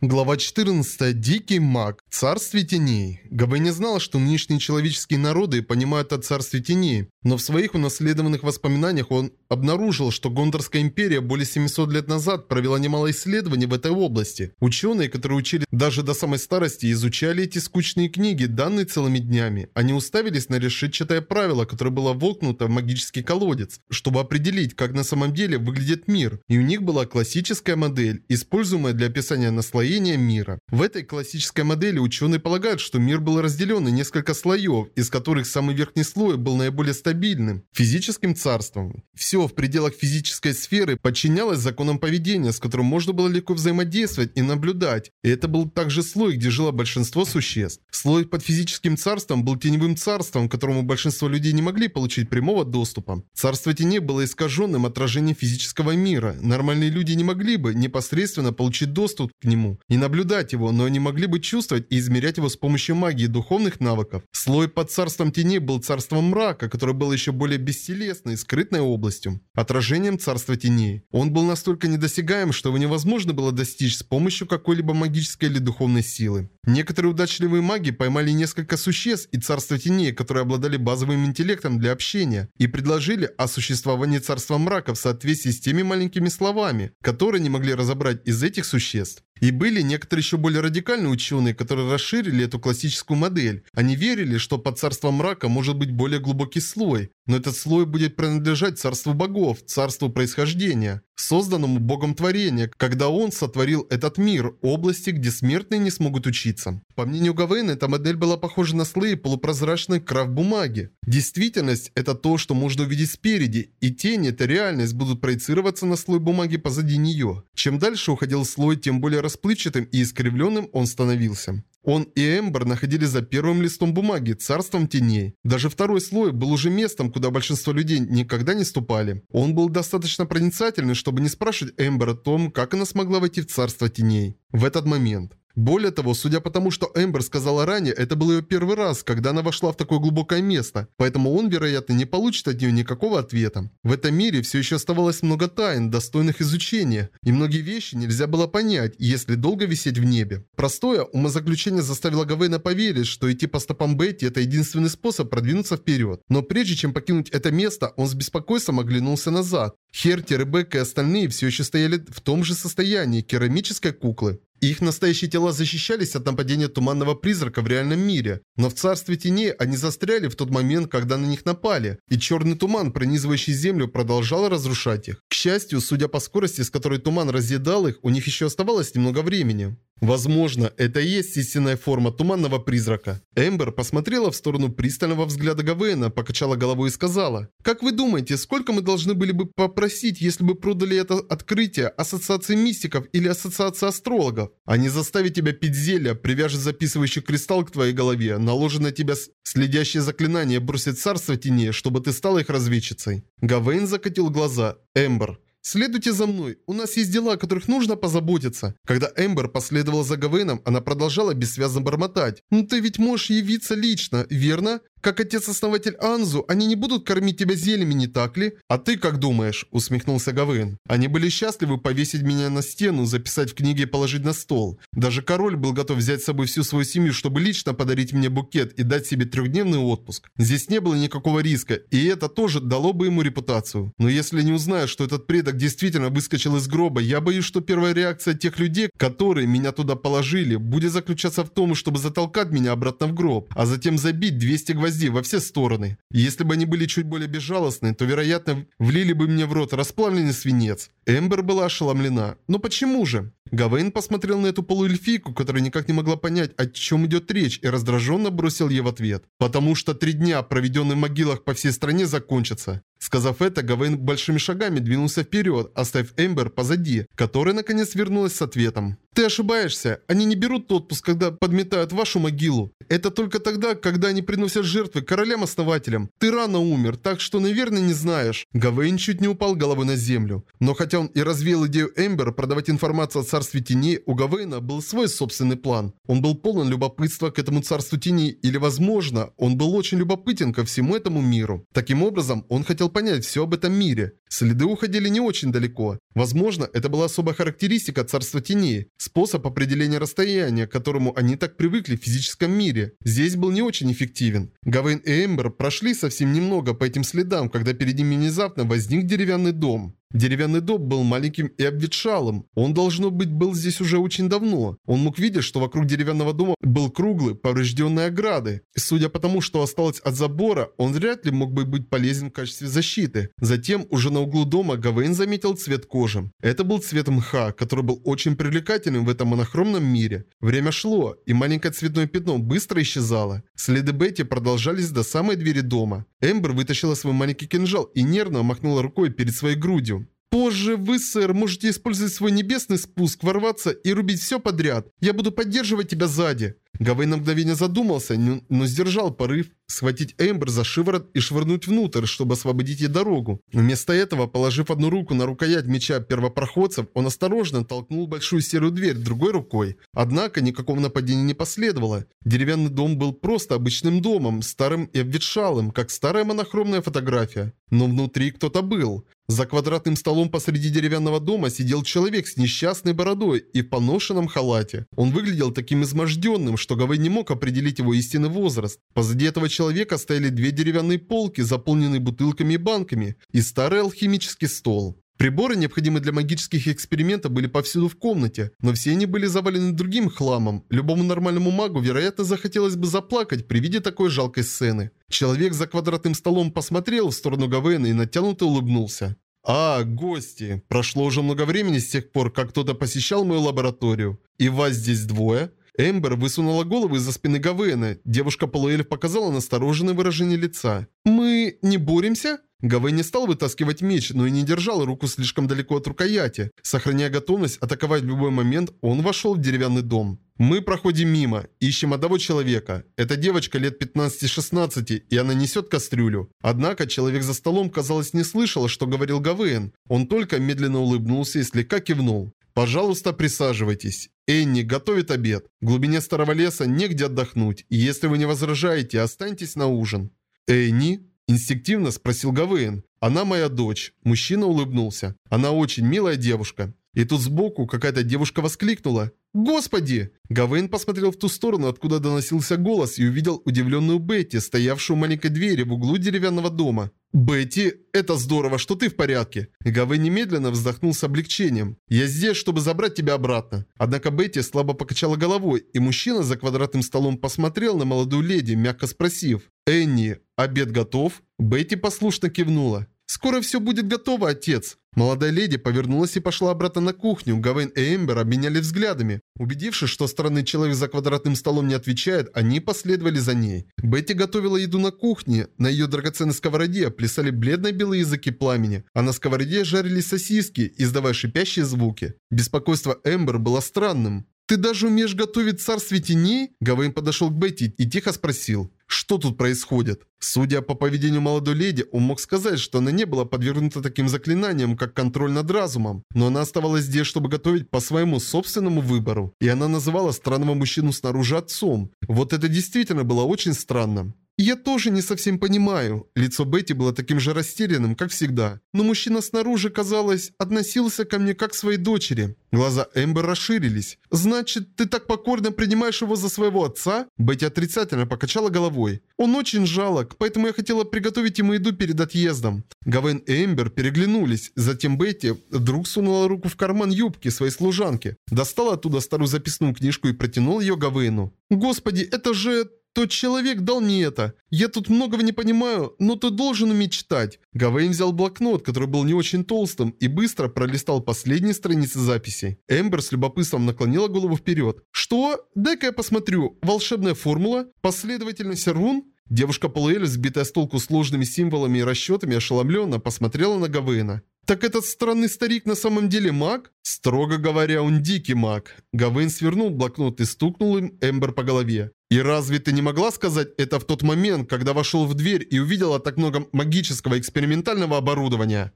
Глава 14. Дикий маг. Царствие теней. Габе не знал, что нынешние человеческие народы понимают о царстве теней, но в своих унаследованных воспоминаниях он обнаружил, что Гондорская империя более 700 лет назад провела немало исследований в этой области. Ученые, которые учили даже до самой старости, изучали эти скучные книги, данные целыми днями. Они уставились на решетчатое правило, которое было вокнуто в магический колодец, чтобы определить, как на самом деле выглядит мир. И у них была классическая модель, используемая для описания наслоения строения мира. В этой классической модели ученые полагают, что мир был разделен на несколько слоев, из которых самый верхний слой был наиболее стабильным – физическим царством. Все в пределах физической сферы подчинялось законам поведения, с которым можно было легко взаимодействовать и наблюдать. И это был также слой, где жило большинство существ. Слой под физическим царством был теневым царством, к которому большинство людей не могли получить прямого доступа. Царство теней было искаженным отражением физического мира. Нормальные люди не могли бы непосредственно получить доступ к нему и наблюдать его, но они могли бы чувствовать и измерять его с помощью магии и духовных навыков. Слой под царством теней был царством мрака, который был еще более бестелесной, скрытной областью, отражением царства теней. Он был настолько недосягаем, что его невозможно было достичь с помощью какой-либо магической или духовной силы. Некоторые удачливые маги поймали несколько существ и царства теней, которые обладали базовым интеллектом для общения, и предложили о существовании царства мрака в соответствии с теми маленькими словами, которые не могли разобрать из этих существ. И были некоторые еще более радикальные ученые, которые расширили эту классическую модель. Они верили, что под царством мрака может быть более глубокий слой, но этот слой будет принадлежать царству богов, царству происхождения, созданному богом творения, когда он сотворил этот мир, области, где смертные не смогут учиться. По мнению Гавейна, эта модель была похожа на слои полупрозрачной крафт бумаги. Действительность – это то, что можно увидеть спереди, и тени – это реальность будут проецироваться на слой бумаги позади нее. Чем дальше уходил слой, тем более расплывчатым и искривленным он становился. Он и Эмбер находились за первым листом бумаги, царством теней. Даже второй слой был уже местом, куда большинство людей никогда не ступали. Он был достаточно проницательный, чтобы не спрашивать Эмбер о том, как она смогла войти в царство теней. В этот момент. Более того, судя по тому, что Эмбер сказала ранее, это был ее первый раз, когда она вошла в такое глубокое место, поэтому он, вероятно, не получит от нее никакого ответа. В этом мире все еще оставалось много тайн, достойных изучения, и многие вещи нельзя было понять, если долго висеть в небе. Простое умозаключение заставило Гавейна поверить, что идти по стопам Бетти – это единственный способ продвинуться вперед. Но прежде чем покинуть это место, он с беспокойством оглянулся назад. Херти, Ребекка и остальные все еще стояли в том же состоянии керамической куклы. Их настоящие тела защищались от нападения туманного призрака в реальном мире, но в царстве теней они застряли в тот момент, когда на них напали, и черный туман, пронизывающий землю, продолжал разрушать их. К счастью, судя по скорости, с которой туман разъедал их, у них еще оставалось немного времени. Возможно, это и есть истинная форма туманного призрака. Эмбер посмотрела в сторону пристального взгляда Гавейна, покачала головой и сказала, «Как вы думаете, сколько мы должны были бы попросить, если бы продали это открытие Ассоциации мистиков или Ассоциации астрологов? Они заставят тебя пить зелье, привяжут записывающий кристалл к твоей голове, наложат на тебя следящее заклинание, бросит царство теней, чтобы ты стала их разведчицей». Гавейн закатил глаза. Эмбер, «Следуйте за мной, у нас есть дела, о которых нужно позаботиться». Когда Эмбер последовала за Гавейном, она продолжала бессвязно бормотать. «Ну ты ведь можешь явиться лично, верно? Как отец-основатель Анзу, они не будут кормить тебя зельями, не так ли? А ты как думаешь?» – усмехнулся Гавейн. «Они были счастливы повесить меня на стену, записать в книге и положить на стол. Даже король был готов взять с собой всю свою семью, чтобы лично подарить мне букет и дать себе трехдневный отпуск. Здесь не было никакого риска, и это тоже дало бы ему репутацию. Но если не узнаю, что этот предок действительно выскочил из гроба, я боюсь, что первая реакция тех людей, которые меня туда положили, будет заключаться в том, чтобы затолкать меня обратно в гроб, а затем забить 200 гвоздей гвоздей во все стороны. Если бы они были чуть более безжалостны, то, вероятно, влили бы мне в рот расплавленный свинец. Эмбер была ошеломлена. Но почему же? Гавейн посмотрел на эту полуэльфийку, которая никак не могла понять, о чем идет речь, и раздраженно бросил ей в ответ. «Потому что три дня, проведенные в могилах по всей стране, закончатся. Сказав это, Гавейн большими шагами двинулся вперед, оставив Эмбер позади, которая наконец вернулась с ответом. «Ты ошибаешься. Они не берут отпуск, когда подметают вашу могилу. Это только тогда, когда они приносят жертвы королям-основателям. Ты рано умер, так что, наверное, не знаешь». Гавейн чуть не упал головой на землю. Но хотя он и развеял идею Эмбер продавать информацию о царстве теней у Гавейна был свой собственный план. Он был полон любопытства к этому царству теней, или, возможно, он был очень любопытен ко всему этому миру. Таким образом, он хотел понять все об этом мире. Следы уходили не очень далеко. Возможно, это была особая характеристика царства теней, способ определения расстояния, к которому они так привыкли в физическом мире. Здесь был не очень эффективен. Гавейн и Эмбер прошли совсем немного по этим следам, когда перед ними внезапно возник деревянный дом. Деревянный дом был маленьким и обветшалым. Он, должно быть, был здесь уже очень давно. Он мог видеть, что вокруг деревянного дома был круглый, поврежденный ограды. Судя по тому, что осталось от забора, он вряд ли мог бы быть полезен в качестве защиты. Затем, уже на углу дома, Гавейн заметил цвет кожи. Это был цвет мха, который был очень привлекательным в этом монохромном мире. Время шло, и маленькое цветное пятно быстро исчезало. Следы Бетти продолжались до самой двери дома. Эмбер вытащила свой маленький кинжал и нервно махнула рукой перед своей грудью. Позже вы, сэр, можете использовать свой небесный спуск, ворваться и рубить все подряд. Я буду поддерживать тебя сзади. Гавей на мгновение задумался, но сдержал порыв схватить Эмбер за шиворот и швырнуть внутрь, чтобы освободить ей дорогу. Вместо этого, положив одну руку на рукоять меча первопроходцев, он осторожно толкнул большую серую дверь другой рукой. Однако никакого нападения не последовало. Деревянный дом был просто обычным домом, старым и обветшалым, как старая монохромная фотография. Но внутри кто-то был. За квадратным столом посреди деревянного дома сидел человек с несчастной бородой и в поношенном халате. Он выглядел таким изможденным, что Гавей не мог определить его истинный возраст. Позади этого человека стояли две деревянные полки, заполненные бутылками и банками, и старый алхимический стол. Приборы, необходимые для магических экспериментов, были повсюду в комнате, но все они были завалены другим хламом. Любому нормальному магу, вероятно, захотелось бы заплакать при виде такой жалкой сцены. Человек за квадратным столом посмотрел в сторону Гавена и натянуто улыбнулся. «А, гости. Прошло уже много времени с тех пор, как кто-то посещал мою лабораторию. И вас здесь двое?» Эмбер высунула голову из-за спины Гавена. Девушка-полуэльф показала настороженное выражение лица. «Мы не боремся?» Гавей не стал вытаскивать меч, но и не держал руку слишком далеко от рукояти. Сохраняя готовность атаковать в любой момент, он вошел в деревянный дом. Мы проходим мимо, ищем одного человека. Эта девочка лет 15-16, и она несет кастрюлю. Однако человек за столом, казалось, не слышал, что говорил Гавейн. Он только медленно улыбнулся и слегка кивнул. «Пожалуйста, присаживайтесь. Энни готовит обед. В глубине старого леса негде отдохнуть, и если вы не возражаете, останьтесь на ужин». «Энни?» – инстинктивно спросил Гавейн. «Она моя дочь». Мужчина улыбнулся. «Она очень милая девушка». И тут сбоку какая-то девушка воскликнула. «Господи!» Гавейн посмотрел в ту сторону, откуда доносился голос, и увидел удивленную Бетти, стоявшую у маленькой двери в углу деревянного дома. «Бетти, это здорово, что ты в порядке!» Гавейн немедленно вздохнул с облегчением. «Я здесь, чтобы забрать тебя обратно». Однако Бетти слабо покачала головой, и мужчина за квадратным столом посмотрел на молодую леди, мягко спросив. «Энни, обед готов?» Бетти послушно кивнула. «Скоро все будет готово, отец!» Молодая леди повернулась и пошла обратно на кухню. Гавейн и Эмбер обменяли взглядами. Убедившись, что странный человек за квадратным столом не отвечает, они последовали за ней. Бетти готовила еду на кухне. На ее драгоценной сковороде плясали бледно-белые языки пламени, а на сковороде жарились сосиски, издавая шипящие звуки. Беспокойство Эмбер было странным. «Ты даже умеешь готовить царствие теней?» Гавейн подошел к Бетти и тихо спросил. Что тут происходит? Судя по поведению молодой леди, он мог сказать, что она не была подвергнута таким заклинаниям, как контроль над разумом. Но она оставалась здесь, чтобы готовить по своему собственному выбору. И она называла странного мужчину снаружи отцом. Вот это действительно было очень странно. «Я тоже не совсем понимаю». Лицо Бетти было таким же растерянным, как всегда. Но мужчина снаружи, казалось, относился ко мне как к своей дочери. Глаза Эмбер расширились. «Значит, ты так покорно принимаешь его за своего отца?» Бетти отрицательно покачала головой. «Он очень жалок, поэтому я хотела приготовить ему еду перед отъездом». Гавен и Эмбер переглянулись. Затем Бетти вдруг сунула руку в карман юбки своей служанки. Достала оттуда старую записную книжку и протянула ее Гавейну. «Господи, это же тот человек дал мне это. Я тут многого не понимаю, но ты должен уметь читать. Гавейн взял блокнот, который был не очень толстым, и быстро пролистал последние страницы записей. Эмбер с любопытством наклонила голову вперед. Что? Дай-ка я посмотрю. Волшебная формула? Последовательность рун? Девушка Полуэль, сбитая с толку сложными символами и расчетами, ошеломленно посмотрела на Гавейна. «Так этот странный старик на самом деле маг?» Строго говоря, он дикий маг. Гавейн свернул блокнот и стукнул им Эмбер по голове. «И разве ты не могла сказать это в тот момент, когда вошел в дверь и увидела так много магического экспериментального оборудования?»